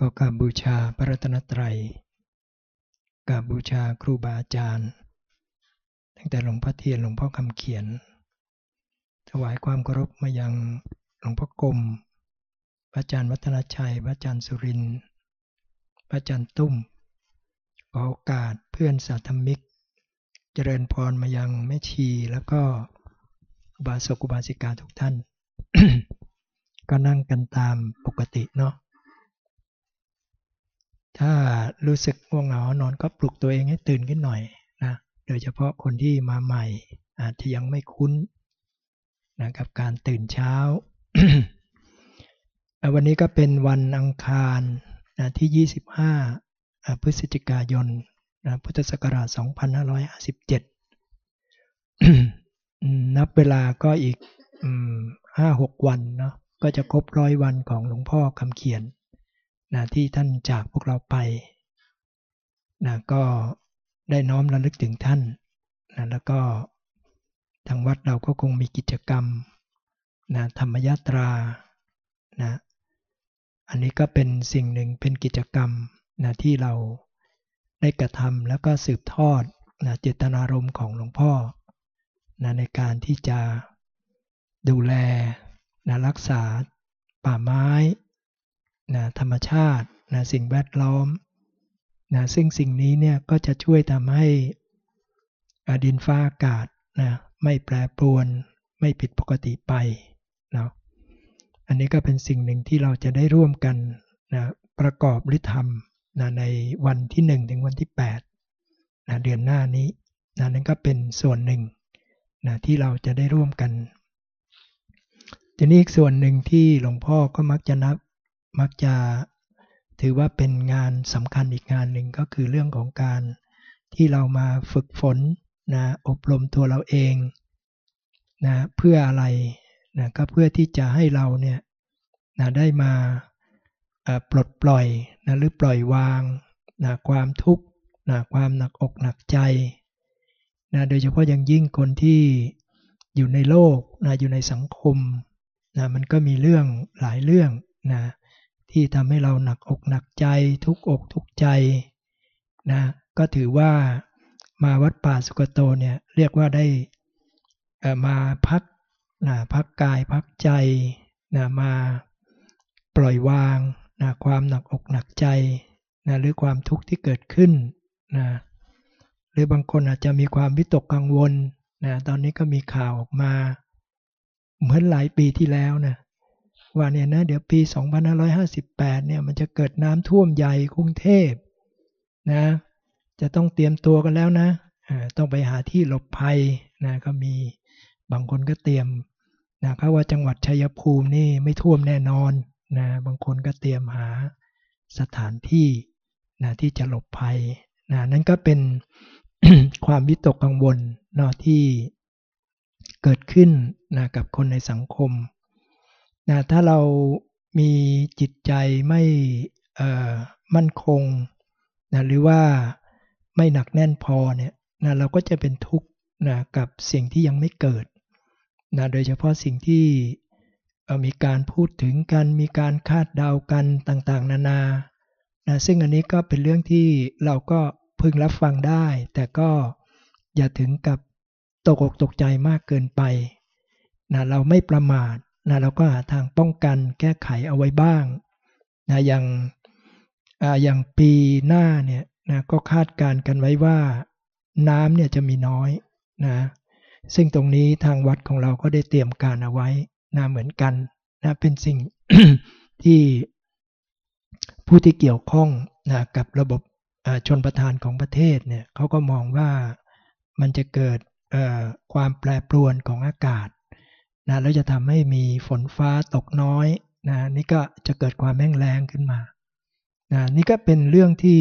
ก็กาบบูชาพระรัตนตรัย กาบบูชาครูบาอาจารย์ ตั้งแต่หลวงพ่อเทียนหลวงพ่อคำเขียน ถวายความเคารพมายังหลวงพ่อกรมพระอาจารย์วัฒนชัย พระอาจารย์สุรินทร์พระอาจารย์ตุ้มขอโอกาสเพื่อนสาธมิก เจริญพรมายังแม่ชีแล้วก็บาสกุบาสิกาทุกท่าน ก็นั่งกันตามปกติเนาะ ถ้ารู้สึกง่วงเหงานอนก็ปลุกตัวเองให้ตื่นขึ้นหน่อยนะโดยเฉพาะคนที่มาใหม่ อาจจะยังไม่คุ้นนะกับการตื่นเช้า วันนี้ก็เป็นวันอังคารนะที่ 25 พฤศจิกายนนะพุทธศักราช 2557 นับเวลาก็อีก5-6วันเนาะก็จะครบร้อยวันของหลวงพ่อคำเขียน นะที่ท่านจากพวกเราไปนะก็ได้น้อมระลึกถึงท่านนะแล้วก็ทางวัดเราก็คงมีกิจกรรมนะธรรมยาตรานะอันนี้ก็เป็นสิ่งหนึ่งเป็นกิจกรรมนะที่เราได้กระทำแล้วก็สืบทอดนะเจตนารมณ์ของหลวงพ่อนะในการที่จะดูแลนะรักษาป่าไม้ นะธรรมชาตินะสิ่งแวดล้อมนะซึ่งสิ่งนี้เนี่ยก็จะช่วยทำให้ดินฟ้าอากาศนะไม่แปรปรวนไม่ผิดปกติไปเนาะอันนี้ก็เป็นสิ่งหนึ่งที่เราจะได้ร่วมกันนะประกอบฤทธรรมนะในวันที่ 1 ถึงวันที่8นะเดือนหน้านี้นะนั่นก็เป็นส่วนหนึ่งนะที่เราจะได้ร่วมกัน ทีนี้อีกส่วนหนึ่งที่หลวงพ่อก็มักจะนับ มักจะถือว่าเป็นงานสำคัญอีกงานหนึ่งก็คือเรื่องของการที่เรามาฝึกฝนนะอบรมตัวเราเองนะเพื่ออะไรนะก็เพื่อที่จะให้เราเนี่ยนะได้มาปลดปล่อยนะหรือปล่อยวางนะความทุกข์นะความหนักอกหนักใจนะโดยเฉพาะอย่างยิ่งคนที่อยู่ในโลกนะอยู่ในสังคมนะมันก็มีเรื่องหลายเรื่องนะ ที่ทำให้เราหนักอกหนักใจ ทุกอกทุกใจนะก็ถือว่ามาวัดป่าสุกโตเนี่ยเรียกว่าได้มาพักนะพักกายพักใจนะมาปล่อยวางนะความหนักอกหนักใจนะหรือความทุกข์ที่เกิดขึ้นนะหรือบางคนอาจจะมีความวิตกกังวลนะตอนนี้ก็มีข่าวออกมา เหมือนหลายปีที่แล้วนะ ว่าเนี่ยนะเดี๋ยวปี 2558 เนี่ยมันจะเกิดน้ำท่วมใหญ่กรุงเทพนะ จะต้องเตรียมตัวกันแล้วนะต้องไปหาที่หลบภัยนะก็มีบางคนก็เตรียมนะเขาว่าจังหวัดชัยภูมินี่ไม่ท่วมแน่นอนนะบางคนก็เตรียมหาสถานที่นะที่จะหลบภัยนะนั่นก็เป็นความวิตกกังวลเนาะที่เกิดขึ้นนะกับคนในสังคม นะถ้าเรามีจิตใจไม่มั่นคงนะหรือว่าไม่หนักแน่นพอเนี่ยนะเราก็จะเป็นทุกข์นะกับสิ่งที่ยังไม่เกิดนะโดยเฉพาะสิ่งที่มีการพูดถึงกัน มีการคาดเดากันต่างๆ นานานะซึ่งอันนี้ก็เป็นเรื่องที่เราก็พึงรับฟังได้ แต่ก็อย่าถึงกับตกอกตกใจมากเกินไปนะเราไม่ประมาท นะเราก็หาทางป้องกันแก้ไขเอาไว้บ้างนะอย่างอย่างปีหน้าเนี่ยนะก็คาดการกันไว้ว่าน้ำเนี่ยจะมีน้อยนะซึ่งตรงนี้ทางวัดของเราก็ได้เตรียมการเอาไว้นะเหมือนกันนะเป็นสิ่งที่ผู้ที่เกี่ยวข้องนะกับระบบชนประทานของประเทศเนี่ยเขาก็มองว่ามันจะเกิดความแปรปรวนของอากาศ นะแล้วจะทำให้มีฝนฟ้าตกน้อยนะนี่ก็จะเกิดความแห้งแล้งขึ้นมานะนี่ก็เป็นเรื่องที่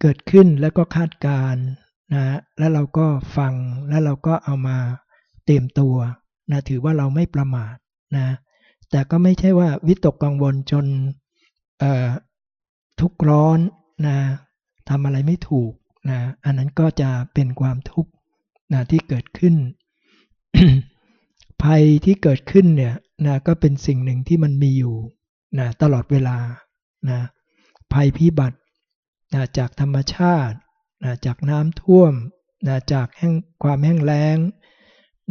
เกิดขึ้นแล้วก็คาดการนะแล้วเราก็ฟังแล้วเราก็เอามาเตรียมตัวนะถือว่าเราไม่ประมาทนะแต่ก็ไม่ใช่ว่าวิตกกังวลจนทุกร้อนนะทำอะไรไม่ถูกนะอันนั้นก็จะเป็นความทุกข์นะที่เกิดขึ้น ภัยที่เกิดขึ้นเนี่ยนะก็เป็นสิ่งหนึ่งที่มันมีอยู่นะตลอดเวลานะภัยพิบัตินะจากธรรมชาตินะจากน้ำท่วมนะจากแห้งความแห้งแล้ง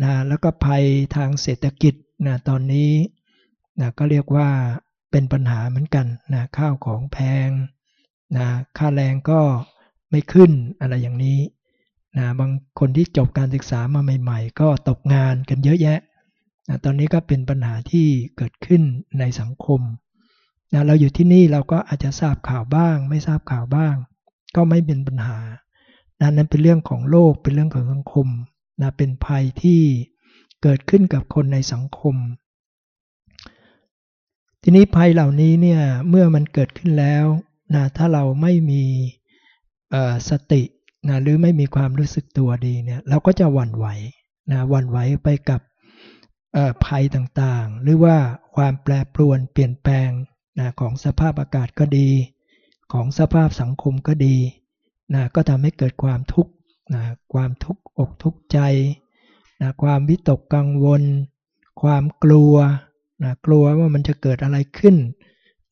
นะแล้วก็ภัยทางเศรษฐกิจนะตอนนี้นะก็เรียกว่าเป็นปัญหาเหมือนกันนะข้าวของแพงนะค่าแรงก็ไม่ขึ้นอะไรอย่างนี้นะบางคนที่จบการศึกษามาใหม่ ๆ ก็ตกงานกันเยอะแยะนะ ตอนนี้ก็เป็นปัญหาที่เกิดขึ้นในสังคมนะเราอยู่ที่นี่เราก็อาจจะทราบข่าวบ้าง ไม่ทราบข่าวบ้าง ก็ไม่เป็นปัญหานะนั้นเป็นเรื่องของโลกเป็นเรื่องของสังคมนะเป็นภัยที่เกิดขึ้นกับคนในสังคม ทีนี้ภัยเหล่านี้เนี่ยเมื่อมันเกิดขึ้นแล้วนะถ้าเราไม่มีสตินะหรือไม่มีความรู้สึกตัวดีเนี่ยเราก็จะหวั่นไหวนะหวั่นไหวไปกับ ภัยต่างๆ หรือว่าความแปรปรวนเปลี่ยนแปลงนะของสภาพอากาศก็ดี ของสภาพสังคมก็ดีนะก็ทำให้เกิดความทุกข์นะความทุกข์อกทุกข์ใจนะความวิตกกังวล ความกลัวนะกลัวว่ามันจะเกิดอะไรขึ้น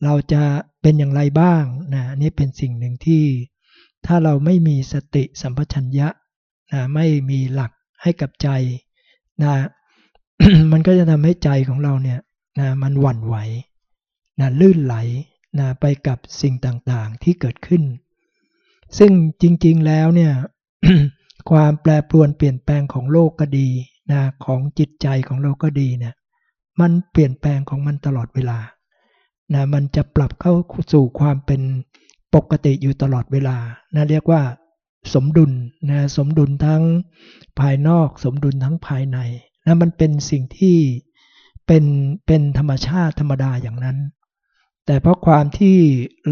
เราจะเป็นอย่างไรบ้างนะนี่เป็นสิ่งหนึ่งที่ ถ้าเราไม่มีสติสัมปชัญญะนะไม่มีหลักให้กับใจนะ มันก็จะทำให้ใจของเราเนี่ยนะมันหวั่นไหวนะลื่นไหลนะไปกับสิ่งต่างๆที่เกิดขึ้น ซึ่งจริงๆแล้วเนี่ยความแปรปรวนเปลี่ยนแปลงของโลกก็ดีนะของจิตใจของเราก็ดีเนี่ยมันเปลี่ยนแปลงของมันตลอดเวลานะมันจะปรับเข้าสู่ความเป็นปกติอยู่ตลอดเวลานะเรียกว่า สมดุลนะสมดุลทั้งภายนอก สมดุลทั้งภายใน นะมันเป็นสิ่งที่เป็นเป็นธรรมชาติธรรมดาอย่างนั้น แต่เพราะความที่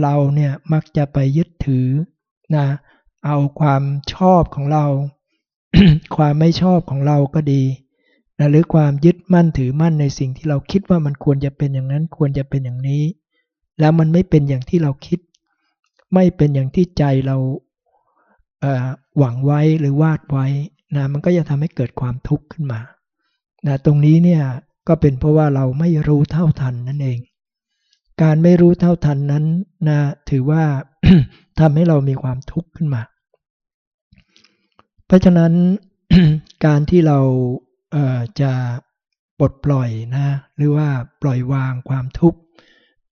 เราเนี่ยมักจะไปยึดถือนะเอาความชอบของเรา ความไม่ชอบของเราก็ดีนะหรือความยึดมั่นถือมั่นในสิ่งที่เราคิดว่ามันควรจะเป็นอย่างนั้นควรจะเป็นอย่างนี้ แล้วมันไม่เป็นอย่างที่เราคิด ไม่เป็นอย่างที่ใจเราหวังไว้หรือวาดไว้นะมันก็จะทำให้เกิดความทุกข์ขึ้นมา นะตรงนี้เนี่ยก็เป็นเพราะว่าเราไม่รู้เท่าทันนั่นเอง การไม่รู้เท่าทันนั้นนะถือว่าทำให้เรามีความทุกข์ขึ้นมา เพราะฉะนั้นการที่เราเจะปลดปล่อยนะหรือว่าปล่อยวางความทุกข์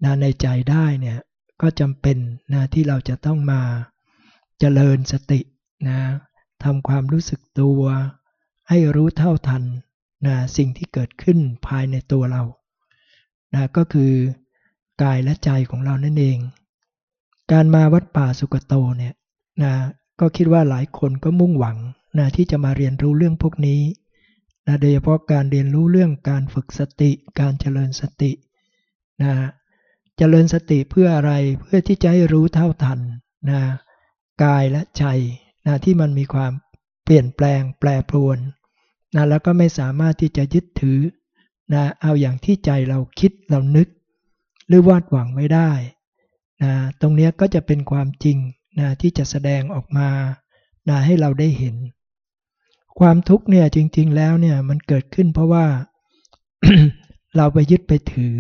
นะในใจได้เนี่ยก็จำเป็นนะที่เราจะต้องมาเจริญสตินะทำความรู้สึกตัว ให้รู้เท่าทัน นะสิ่งที่เกิดขึ้นภายในตัวเรานะก็คือกายและใจของเรานั่นเอง การมาวัดป่าสุกโตเนี่ยนะก็คิดว่าหลายคนก็มุ่งหวังนะที่จะมาเรียนรู้เรื่องพวกนี้นะโดยเฉพาะการเรียนรู้เรื่องการฝึกสติ การเจริญสตินะเจริญสติเพื่ออะไรเพื่อที่จะให้รู้เท่าทันนะกายและใจนะที่มันมีความเปลี่ยนแปลงแปรปรวน นะแล้วก็ไม่สามารถที่จะยึดถือนะเอาอย่างที่ใจเราคิดเรานึก หรือวาดหวังไม่ได้นะตรงนี้ก็จะเป็นความจริงนะที่จะแสดงออกมานะให้เราได้เห็น ความทุกข์เนี่ยจริง ๆ แล้วเนี่ยมันเกิดขึ้นเพราะว่าเราไปยึดไปถือ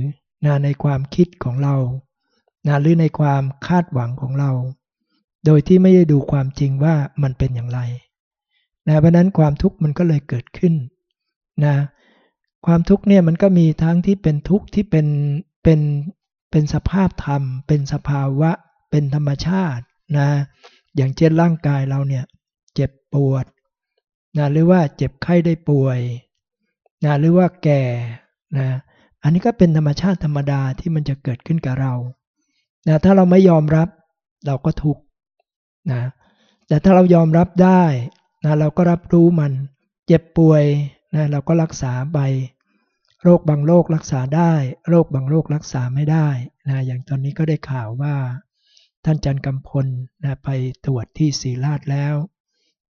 นะในความคิดของเรานะหรือในความคาดหวังของเรา โดยที่ไม่ได้ดูความจริงว่ามันเป็นอย่างไร นะเพราะนั้นความทุกข์มันก็เลยเกิดขึ้นนะความทุกข์เนี่ยมันก็มีทั้งที่เป็นทุกข์ที่เป็นเป็นเป็นสภาพธรรม เป็นสภาวะ เป็นธรรมชาตินะอย่างเช่นร่างกายเราเนี่ยเจ็บปวดนะหรือว่าเจ็บไข้ได้ป่วยนะหรือว่าแก่นะอันนี้ก็เป็นธรรมชาติธรรมดาที่มันจะเกิดขึ้นกับเรานะถ้าเราไม่ยอมรับเราก็ทุกข์นะแต่ถ้าเรายอมรับได้ นะเราก็รับรู้มัน เจ็บป่วยนะเราก็รักษาไป โรคบางโรครักษาได้ โรคบางโรครักษาไม่ได้นะอย่างตอนนี้ก็ได้ข่าวว่า ท่านจันกำพลนะไปตรวจที่ศรีราชแล้ว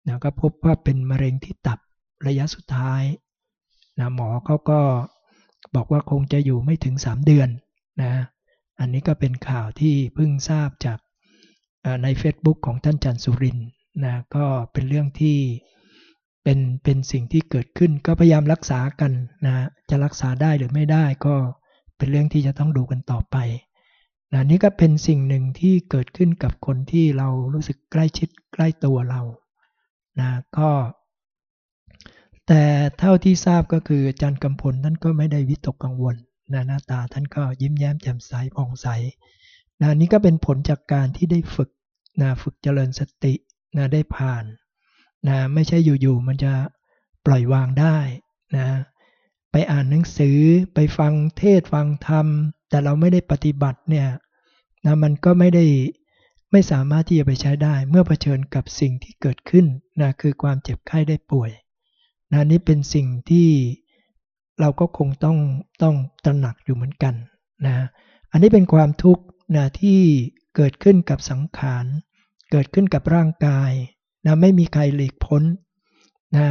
นะก็พบว่าเป็นมะเร็งที่ตับระยะสุดท้ายนะหมอเขาก็บอกว่าคงจะอยู่ไม่ถึง 3 เดือนนะอันนี้ก็เป็นข่าวที่เพิ่งทราบจากใน Facebook ของท่านจันสุริน นะก็เป็นเรื่องที่เป็นเป็นสิ่งที่เกิดขึ้นก็พยายามรักษากันนะจะรักษาได้หรือไม่ได้ก็เป็นเรื่องที่จะต้องดูกันต่อไปนะนี่ก็เป็นสิ่งหนึ่งที่เกิดขึ้นกับคนที่เรารู้สึกใกล้ชิดใกล้ตัวเรานะก็แต่เท่าที่ทราบก็คืออาจารย์กำพลท่านก็ไม่ได้วิตกกังวลนะหน้าตาท่านก็ยิ้มแย้มแจ่มใสผ่องใสนะนี่ก็เป็นผลจากการที่ได้ฝึกนะฝึกเจริญสติ นะได้ผ่านนะไม่ใช่อยู่ๆมันจะปล่อยวางได้นะไปอ่านหนังสือไปฟังเทศฟังธรรม แต่เราไม่ได้ปฏิบัติเนี่ยนะมันก็ไม่ได้ไม่สามารถที่จะไปใช้ได้ เมื่อเผชิญกับสิ่งที่เกิดขึ้นนะคือความเจ็บไข้ได้ป่วยนะนี่เป็นสิ่งที่เราก็คงต้องต้องตระหนักอยู่เหมือนกันนะอันนี้เป็นความทุกข์นะที่เกิดขึ้นกับสังขาร เกิดขึ้นกับร่างกายนะไม่มีใครหลีกพ้นนะ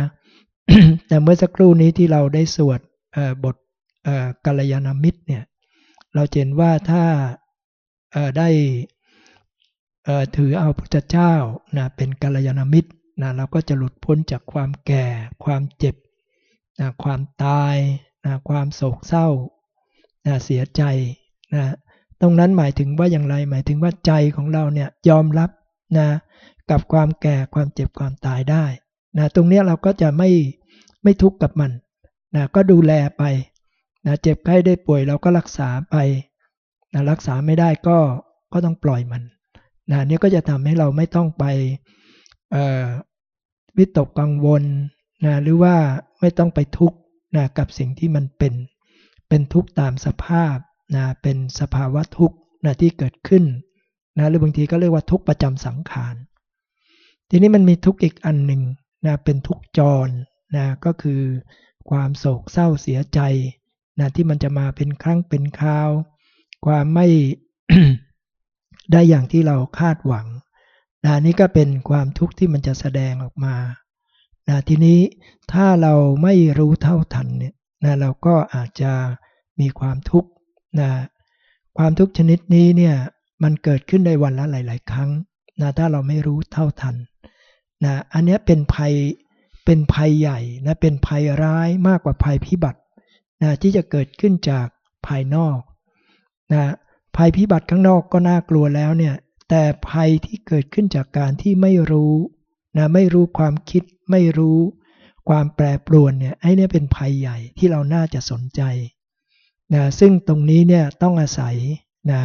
แต่เมื่อสักครู่นี้ที่เราได้สวดบทกัลยาณมิตรเนี่ยเราเห็นว่าถ้าได้ถือเอาพุทธเจ้านะเป็นกัลยาณมิตรนะเราก็จะหลุดพ้นจากความแก่ ความเจ็บนะความตายนะความโศกเศร้านะเสียใจนะตรงนั้นหมายถึงว่าอย่างไรหมายถึงว่าใจของเราเนี่ยยอมรับ นะกับความแก่ความเจ็บความตายได้นะตรงนี้เราก็จะไม่ไม่ทุกข์กับมันนะก็ดูแลไปนะเจ็บไข้ได้ป่วยเราก็รักษาไปนะรักษาไม่ได้ก็ก็ต้องปล่อยมันนะนี่ก็จะทำให้เราไม่ต้องไปวิตกกังวลนะหรือว่าไม่ต้องไปทุกข์นะกับสิ่งที่มันเป็นเป็นทุกข์ตามสภาพนะเป็นสภาวะทุกข์นะที่เกิดขึ้น นะหรือบางทีก็เรียกว่าทุกประจำสังขาร ทีนี้มันมีทุกอีกอันหนึ่งนะเป็นทุกจรนะก็คือความโศกเศร้าเสียใจนะที่มันจะมาเป็นครั้งเป็นคราว ความไม่ได้อย่างที่เราคาดหวังนะนี่ก็เป็นความทุกข์ที่มันจะแสดงออกมานะทีนี้ถ้าเราไม่รู้เท่าทันเนี่ยนะเราก็อาจจะมีความทุกข์นะความทุกข์ชนิดนี้เนี่ย มันเกิดขึ้นในวันละหลาย ๆ ครั้งนะถ้าเราไม่รู้เท่าทันนะอันนี้เป็นภัยเป็นภัยใหญ่นะเป็นภัยร้ายมากกว่าภัยพิบัตินะที่จะเกิดขึ้นจากภายนอกนะภัยพิบัติข้างนอกก็น่ากลัวแล้วเนี่ยแต่ภัยที่เกิดขึ้นจากการที่ไม่รู้นะไม่รู้ความคิดไม่รู้ความแปรปรวนเนี่ยไอ้นี่เป็นภัยใหญ่ที่เราน่าจะสนใจนะซึ่งตรงนี้เนี่ยต้องอาศัย นะ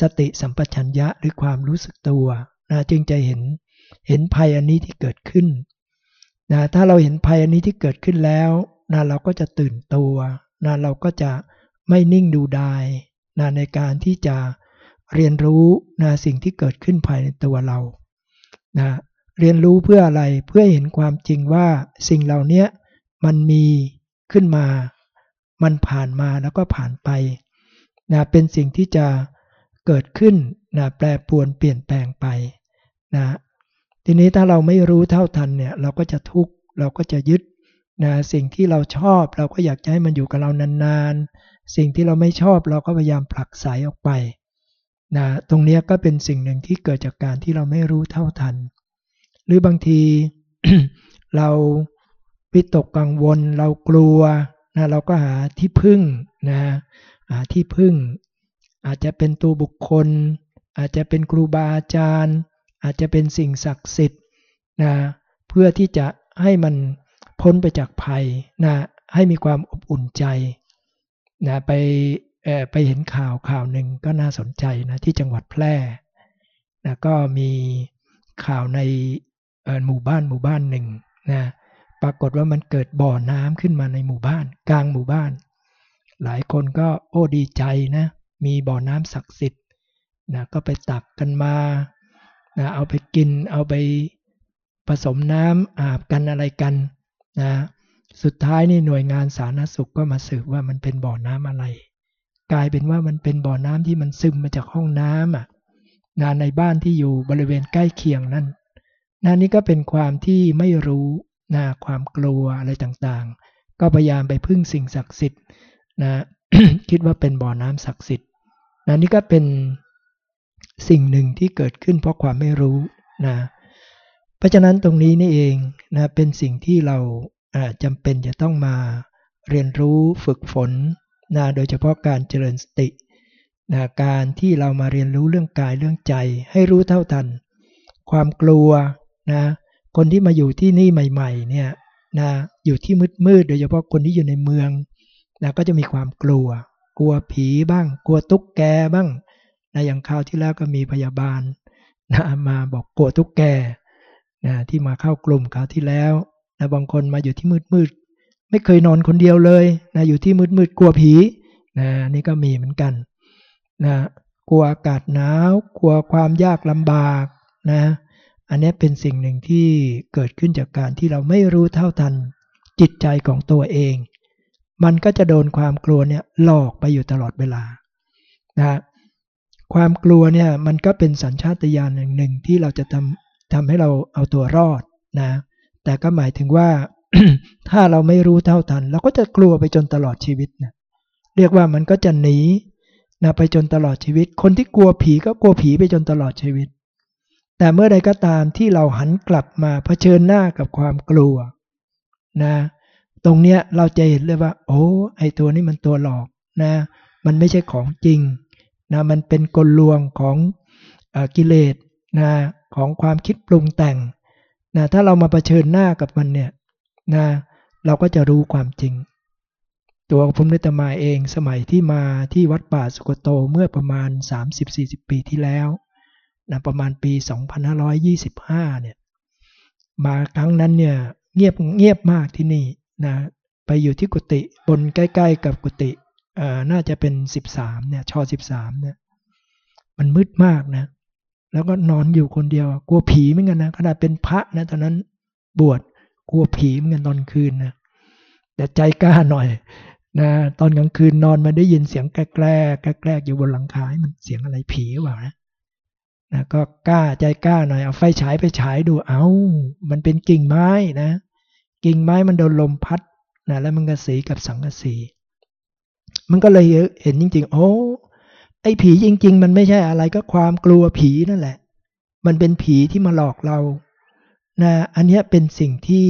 สติสัมปชัญญะหรือความรู้สึกตัวนะจึงจะเห็นเห็นภัยอันนี้ที่เกิดขึ้นนะถ้าเราเห็นภัยอันนี้ที่เกิดขึ้นแล้วนะเราก็จะตื่นตัวนะเราก็จะไม่นิ่งดูดายนะในการที่จะเรียนรู้นะสิ่งที่เกิดขึ้นภายในตัวเรานะเรียนรู้เพื่ออะไรเพื่อเห็นความจริงว่าสิ่งเหล่านี้มันมีขึ้นมา มันผ่านมาแล้วก็ผ่านไป นะเป็นสิ่งที่จะเกิดขึ้นนะแปรปรวนเปลี่ยนแปลงไปนะทีนี้ถ้าเราไม่รู้เท่าทันเนี่ยเราก็จะทุกข์เราก็จะยึดนะสิ่งที่เราชอบเราก็อยากจะให้มันอยู่กับเรานานๆ สิ่งที่เราไม่ชอบเราก็พยายามผลักไสออกไปนะตรงนี้ก็เป็นสิ่งหนึ่งที่เกิดจากการที่เราไม่รู้เท่าทัน หรือบางทีเราวิตกกังวล เรากลัวนะเราก็หาที่พึ่งนะ ที่พึ่ง อาจจะเป็นตัวบุคคล อาจจะเป็นครูบาอาจารย์ อาจจะเป็นสิ่งศักดิ์สิทธิ์นะเพื่อที่จะให้มันพ้นไปจากภัยนะให้มีความอบอุ่นใจนะไปไปเห็นข่าวข่าวหนึ่งก็น่าสนใจนะที่จังหวัดแพร่นะก็มีข่าวในหมู่บ้านหมู่บ้านหนึ่งนะปรากฏว่ามันเกิดบ่อน้ำขึ้นมาในหมู่บ้าน กลางหมู่บ้าน หลายคนก็โอ้ดีใจนะมีบ่อน้ำศักดิ์สิทธิ์นะก็ไปตักกันมานะเอาไปกินเอาไปผสมน้ำอาบกันอะไรกันนะสุดท้ายนี่หน่วยงานสาธารณสุขก็มาสืบว่ามันเป็นบ่อน้ำอะไร กลายเป็นว่ามันเป็นบ่อน้ำที่มันซึมมาจากห้องน้ำอะนะในบ้านที่อยู่บริเวณใกล้เคียงนั่นนะนี่ก็เป็นความที่ไม่รู้นะความกลัวอะไรต่างๆ ก็พยายามไปพึ่งสิ่งศักดิ์สิทธิ์ นะคิดว่าเป็นบ่อน้ำศักดิ์สิทธิ์นะนี่ก็เป็นสิ่งหนึ่งที่เกิดขึ้นเพราะความไม่รู้นะเพราะฉะนั้นตรงนี้นี่เองนะเป็นสิ่งที่เราจำเป็นจะต้องมาเรียนรู้ฝึกฝนนะโดยเฉพาะการเจริญสตินะการที่เรามาเรียนรู้เรื่องกายเรื่องใจ ให้รู้เท่าทัน ความกลัวนะคนที่มาอยู่ที่นี่ใหม่ ๆ เนี่ยนะอยู่ที่มืดๆโดยเฉพาะคนที่อยู่ในเมือง นะก็จะมีความกลัว กลัวผีบ้าง กลัวตุ๊กแกบ้างนะอย่างคราวที่แล้วก็มีพยาบาลนะมาบอกกลัวตุ๊กแกนะที่มาเข้ากลุ่มคราวที่แล้วนะบางคนมาอยู่ที่มืดๆไม่เคยนอนคนเดียวเลยนะอยู่ที่มืดๆกลัวผีนะนี่ก็มีเหมือนกันนะกลัวอากาศหนาว กลัวความยากลำบากนะอันนี้เป็นสิ่งหนึ่งที่เกิดขึ้นจากการที่เราไม่รู้เท่าทันจิตใจของตัวเอง มันก็จะโดนความกลัวเนี่ยหลอกไปอยู่ตลอดเวลานะความกลัวเนี่ยมันก็เป็นสัญชาตญาณหนึ่งที่เราจะทำทำให้เราเอาตัวรอดนะแต่ก็หมายถึงว่าถ้าเราไม่รู้เท่าทัน เราก็จะกลัวไปจนตลอดชีวิตนะเรียกว่ามันก็จะหนีนะไปจนตลอดชีวิต คนที่กลัวผีก็กลัวผีไปจนตลอดชีวิต แต่เมื่อใดก็ตามที่เราหันกลับมาเผชิญหน้ากับความกลัวนะ ตรงเนี้ยเราจะเห็นเลยว่า โอ้ไอตัวนี้มันตัวหลอกนะ มันไม่ใช่ของจริงนะมันเป็นกลลวงของอกิเลสนะของความคิดปรุงแต่งนะถ้าเรามาเผชิญหน้ากับมันเนี่ยนะเราก็จะรู้ความจริง ตัวผมได้ตมาเองสมัยที่มาที่วัดป่าสุกโตเมื่อประมาณ 30-40 ปีที่แล้วนะประมาณปี 2525เนี่ยมาครั้งนั้นเนี่ยเงียบเงียบมากที่นี่ นะไปอยู่ที่กุฏิบนใกล้ ๆ กับกุฏิน่าจะเป็น13เนี่ยชอ13เนี่ย มันมืดมากนะ แล้วก็นอนอยู่คนเดียว กลัวผีเหมือนกันนะขนาดเป็นพระนะตอนนั้นบวชกลัวผีเหมือนกันตอนคืนนะแต่ใจกล้าหน่อยนะตอนกลางคืนนอนมาได้ยินเสียงแกล้แกล้อยู่บนหลังคามันเสียงอะไรผีวะนะนะก็กล้าใจกล้าหน่อยเอาไฟฉายไปฉายดูเอา้ามันเป็นกิ่งไม้นะ กิ่งไม้มันโดนลมพัดนะแล้วมันก็สีกับสังกะสี มันก็เลยเห็นจริง ๆ โอ้ไอ้ผีจริง ๆ มันไม่ใช่อะไรก็ความกลัวผีนั่นแหละ มันเป็นผีที่มาหลอกเรานะอันนี้เป็นสิ่งที่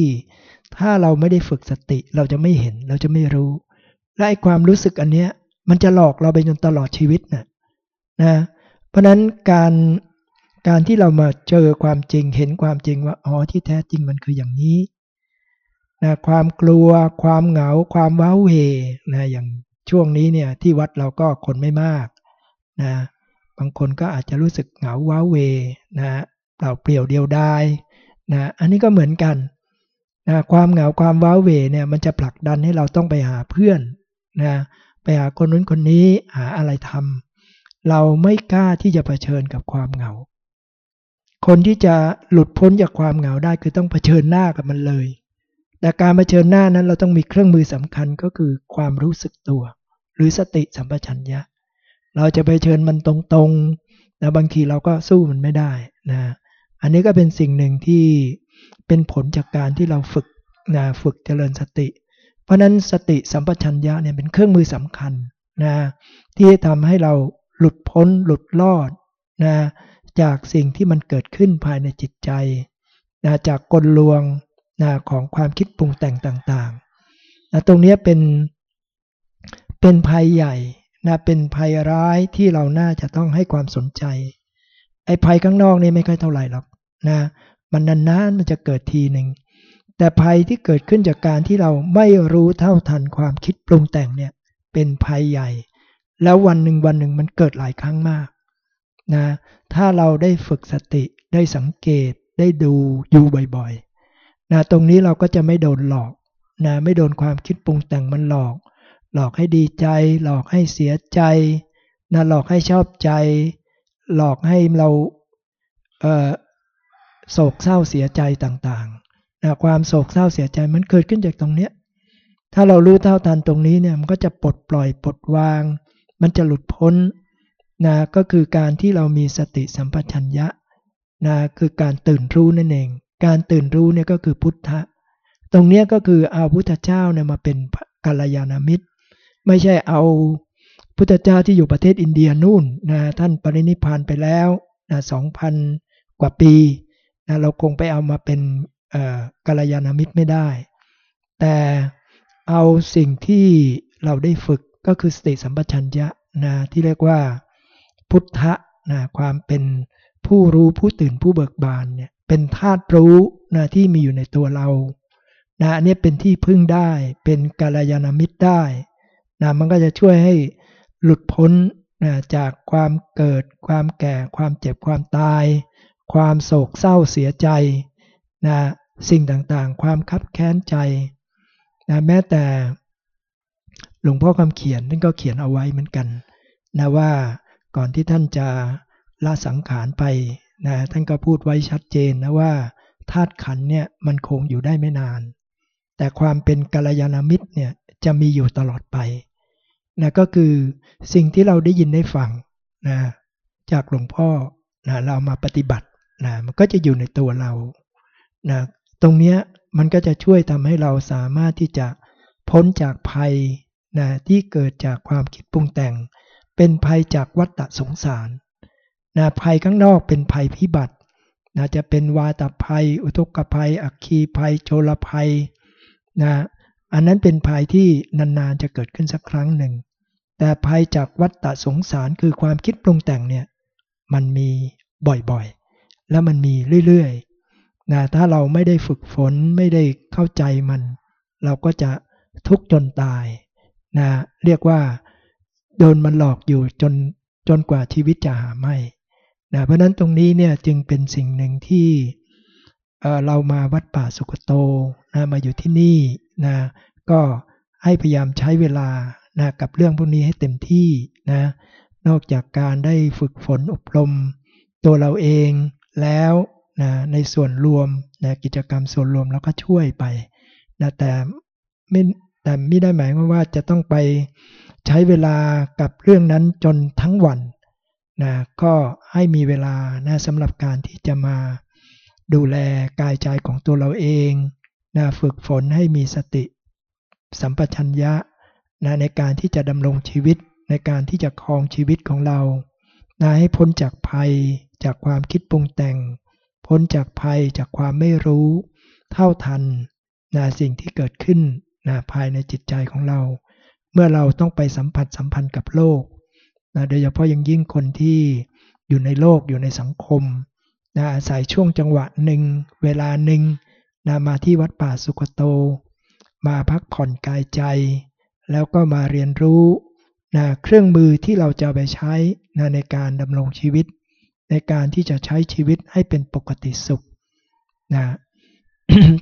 ถ้าเราไม่ได้ฝึกสติ เราจะไม่เห็นเราจะไม่รู้ และไอ้ความรู้สึกอันเนี้ย มันจะหลอกเราไปจนตลอดชีวิตนะนะเพราะนั้นการการที่เรามาเจอความจริงเห็นความจริงว่าอ๋อที่แท้จริงมันคืออย่างนี้ นะความกลัว ความเหงา ความว้าเหวนะอย่างช่วงนี้เนี่ยที่วัดเราก็คนไม่มากนะบางคนก็อาจจะรู้สึกเหงาว้าเหวนะเปล่าเปลี่ยวเดียวดายนะอันนี้ก็เหมือนกันนะความเหงาความว้าเหวเนี่ยมันจะผลักดันให้เราต้องไปหาเพื่อนนะไปหาคนนู้นคนนี้หาอะไรทำเราไม่กล้าที่จะเผชิญกับความเหงา คนที่จะหลุดพ้นจากความเหงาได้คือต้องเผชิญหน้ากับมันเลย แต่การเผชิญหน้านั้นเราต้องมีเครื่องมือสำคัญก็คือความรู้สึกตัว หรือสติสัมปชัญญะ เราจะไปเชิญมันตรงๆแต่บางทีเราก็สู้มันไม่ได้นะอันนี้ก็เป็นสิ่งหนึ่งที่เป็นผลจากการที่เราฝึกนะฝึกเจริญสติ เพราะนั้นสติสัมปชัญญะเนี่ยเป็นเครื่องมือสำคัญนะที่ทำให้เราหลุดพ้นหลุดรอดนะจากสิ่งที่มันเกิดขึ้นภายในจิตใจนะจากกลลวง นะของความคิดปรุงแต่งต่างๆนะตรงนี้เป็นเป็นภัยใหญ่นะเป็นภัยร้ายที่เราน่าจะต้องให้ความสนใจ ไอ้ภัยข้างนอกนี่ไม่ค่อยเท่าไหร่หรอกนะมันนานๆมันจะเกิดทีหนึ่งแต่ภัยที่เกิดขึ้นจากการที่เราไม่รู้เท่าทันความคิดปรุงแต่งเนี่ยเป็นภัยใหญ่ แล้ววันหนึ่งวันหนึ่งมันเกิดหลายครั้งมากนะถ้าเราได้ฝึกสติได้สังเกตได้ดูอยู่บ่อยๆ นะตรงนี้เราก็จะไม่โดนหลอกนะไม่โดนความคิดปรุงแต่งมันหลอก หลอกให้ดีใจ หลอกให้เสียใจนะหลอกให้ชอบใจ หลอกให้เราเโศกเศร้าเสียใจต่างนะความโศกเศร้าเสียใจมันเกิดขึ้นจากตรงเนี้ยถ้าเรารู้เท่าทันตรงนี้เนี่ยมันก็จะปลดปล่อยปลดวาง มันจะหลุดพ้นนะก็คือการที่เรามีสติสัมปชัญญะนะคือการตื่นรู้นั่นเอง การตื่นรู้เนี่ยก็คือพุทธะ ตรงเนี้ก็คือเอาพุทธเจ้าเนี่ยมาเป็นกัลยาณมิตร ไม่ใช่เอาพุทธเจ้าที่อยู่ประเทศอินเดียนู่นนะท่านปรินิพานไปแล้วนะสองพันกว่าปีนะเราคงไปเอามาเป็นกัลยาณมิตรไม่ได้ แต่เอาสิ่งที่เราได้ฝึกก็คือสติสัมปชัญญะนะที่เรียกว่าพุทธะนะความเป็นผู้รู้ผู้ตื่นผู้เบิกบานเนี่ย เป็นธาตุรู้นะที่มีอยู่ในตัวเรานะอันนี้เป็นที่พึ่งได้ เป็นกาลยานามิตรได้นะมันก็จะช่วยให้หลุดพ้นนะจากความเกิด ความแก่ ความเจ็บ ความตาย ความโศกเศร้าเสียใจนะสิ่งต่างๆ ความคับแค้นใจนะแม้แต่หลวงพ่อคำเขียนท่านก็เขียนเอาไว้เหมือนกันนะว่าก่อนที่ท่านจะละสังขารไป นะท่านก็พูดไว้ชัดเจนนะว่าธาตุขันเนี่ยมันคงอยู่ได้ไม่นาน แต่ความเป็นกัลยาณมิตรเนี่ยจะมีอยู่ตลอดไปนะก็คือสิ่งที่เราได้ยินได้ฟังนะจากหลวงพ่อนะเรามาปฏิบัตินะมันก็จะอยู่ในตัวเรานะตรงนี้มันก็จะช่วยทำให้เราสามารถที่จะพ้นจากภัยนะที่เกิดจากความคิดปรุงแต่ง เป็นภัยจากวัฏฏะสงสาร นะภัยข้างนอกเป็นภัยพิบัตินะจะเป็นวาตภัย อุทกภัย อัคคีภัย โจรภัยนะอันนั้นเป็นภัยที่นานๆจะเกิดขึ้นสักครั้งหนึ่ง แต่ภัยจากวัฏฏะสงสารคือความคิดปรุงแต่งเนี่ยมันมีบ่อยๆ แล้วมันมีเรื่อยๆนะถ้าเราไม่ได้ฝึกฝนไม่ได้เข้าใจมัน เราก็จะทุกข์จนตายนะเรียกว่าโดนมันหลอกอยู่จนจนกว่าชีวิตจะหาไม่ นะเพราะนั้นตรงนี้เนี่ยจึงเป็นสิ่งหนึ่งที่เรามาวัดป่าสุกโตนะมาอยู่ที่นี่นะก็ให้พยายามใช้เวลานะกับเรื่องพวกนี้ให้เต็มที่นะนอกจากการได้ฝึกฝนอบรม ตัวเราเองแล้วนะในส่วนรวมนะกิจกรรมส่วนรวมเราก็ช่วยไปนะแต่ไม่แต่ไม่ได้หมายความว่าจะต้องไปใช้เวลากับเรื่องนั้นจนทั้งวัน นะก็ให้มีเวลานะสำหรับการที่จะมาดูแลกายใจของตัวเราเองนะฝึกฝนให้มีสติ สัมปชัญญะนะในการที่จะดำรงชีวิตในการที่จะครองชีวิตของเรานะให้พ้นจากภัยจากความคิดปรุงแต่ง พ้นจากภัยจากความไม่รู้ เท่าทันนะสิ่งที่เกิดขึ้นนะภายในจิตใจของเรา เมื่อเราต้องไปสัมผัสสัมพันธ์กับโลก นะโดยเฉพาะยังยิ่งคนที่อยู่ในโลกอยู่ในสังคมนะอาศัยช่วงจังหวะหนึ่งเวลาหนึ่งนะมาที่วัดป่าสุกโต มาพักผ่อนกายใจ แล้วก็มาเรียนรู้นะเครื่องมือที่เราจะไปใช้นะในการดำรงชีวิต ในการที่จะใช้ชีวิตให้เป็นปกติสุขนะ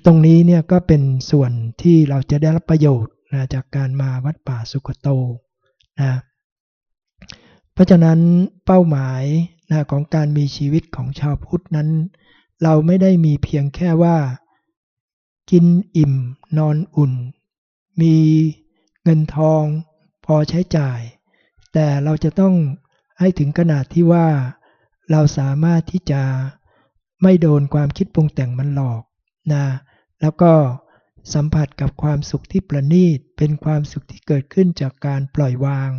ตรงนี้เนี่ยก็เป็นส่วนที่เราจะได้รับประโยชน์นะจากการมาวัดป่าสุกโตนะ เพราะฉะนั้นเป้าหมายนะของการมีชีวิตของชาวพุทธนั้น เราไม่ได้มีเพียงแค่ว่า กินอิ่ม นอนอุ่น มีเงินทอง พอใช้จ่าย แต่เราจะต้องให้ถึงขนาดที่ว่า เราสามารถที่จะไม่โดนความคิดปรุงแต่งมันหลอกนะแล้วก็สัมผัสกับความสุขที่ประณีตเป็นความสุขที่เกิดขึ้นจากการปล่อยวาง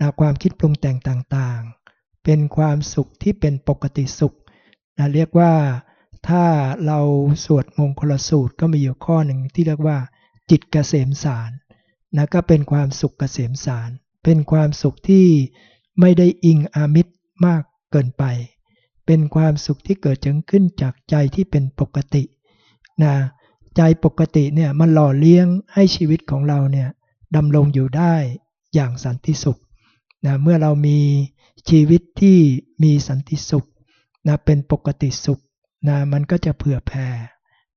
นะความคิดปรุงแต่งต่างๆ เป็นความสุขที่เป็นปกติสุขนะเรียกว่าถ้าเราสวดมงคลสูตรก็มีอยู่ข้อหนึ่งที่เรียกว่า จิตเกษมสารนะก็เป็นความสุขเกษมสาร เป็นความสุขที่ไม่ได้อิงอามิตรมากเกินไป เป็นความสุขที่เกิดจึงขึ้นจากใจที่เป็นปกตินะใจปกติเนี่ยมันหล่อเลี้ยงให้ชีวิตของเราเนี่ยดำรงอยู่ได้อย่างสันติสุข นะเมื่อเรามีชีวิตที่มีสันติสุขนะเป็นปกติสุขนะมันก็จะเผื่อแผ่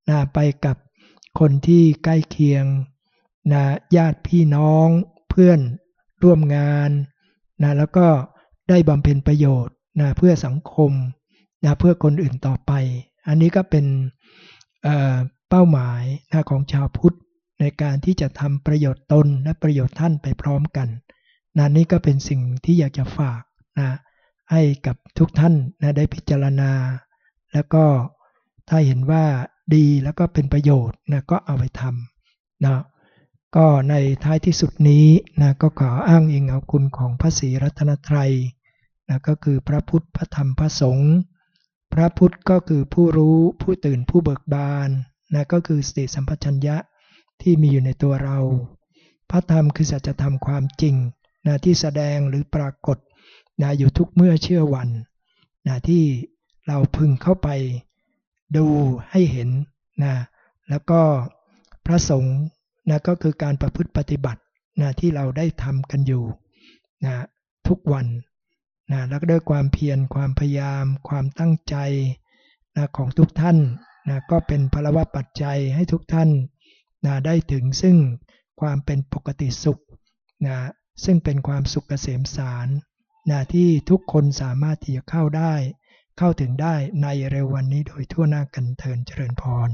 นะไปกับคนที่ใกล้เคียงนะญาติพี่น้องเพื่อนร่วมงานนะแล้วก็ได้บำเพ็ญประโยชน์นะเพื่อสังคมนะเพื่อคนอื่นต่อไป อันนี้ก็เป็นเป้าหมายนะของชาวพุทธในการที่จะทำประโยชน์ตนและประโยชน์ท่านไปพร้อมกัน นะนี่ก็เป็นสิ่งที่อยากจะฝากนะให้กับทุกท่านนะได้พิจารณา แล้วก็ถ้าเห็นว่าดีแล้วก็เป็นประโยชน์นะก็เอาไปทำนะก็ในท้ายที่สุดนี้นะก็ขออ้างอิงเอาคุณของพระศรีรัตนตรัยนะก็คือพระพุทธพระธรรมพระสงฆ์พระพุทธก็คือผู้รู้ผู้ตื่นผู้เบิกบานนะก็คือสติสัมปชัญญะที่มีอยู่ในตัวเรา พระธรรมคือสัจธรรมความจริง นะที่แสดงหรือปรากฏนะอยู่ทุกเมื่อเชื่อวันนะที่เราพึงเข้าไปดูให้เห็นนะแล้วก็พระสงฆ์นะก็คือการประพฤติปฏิบัตินะที่เราได้ทำกันอยู่นะทุกวันนะแล้วก็ด้วยความเพียรความพยายาม ความตั้งใจนะของทุกท่านนะก็เป็นพลวะปัจจัยให้ทุกท่านนะได้ถึงซึ่งความเป็นปกติสุขนะ ซึ่งเป็นความสุขเกษมสารนะที่ทุกคนสามารถที่จะเข้าได้ เข้าถึงได้ในเร็ววันนี้โดยทั่วหน้ากันเทินเจริญพร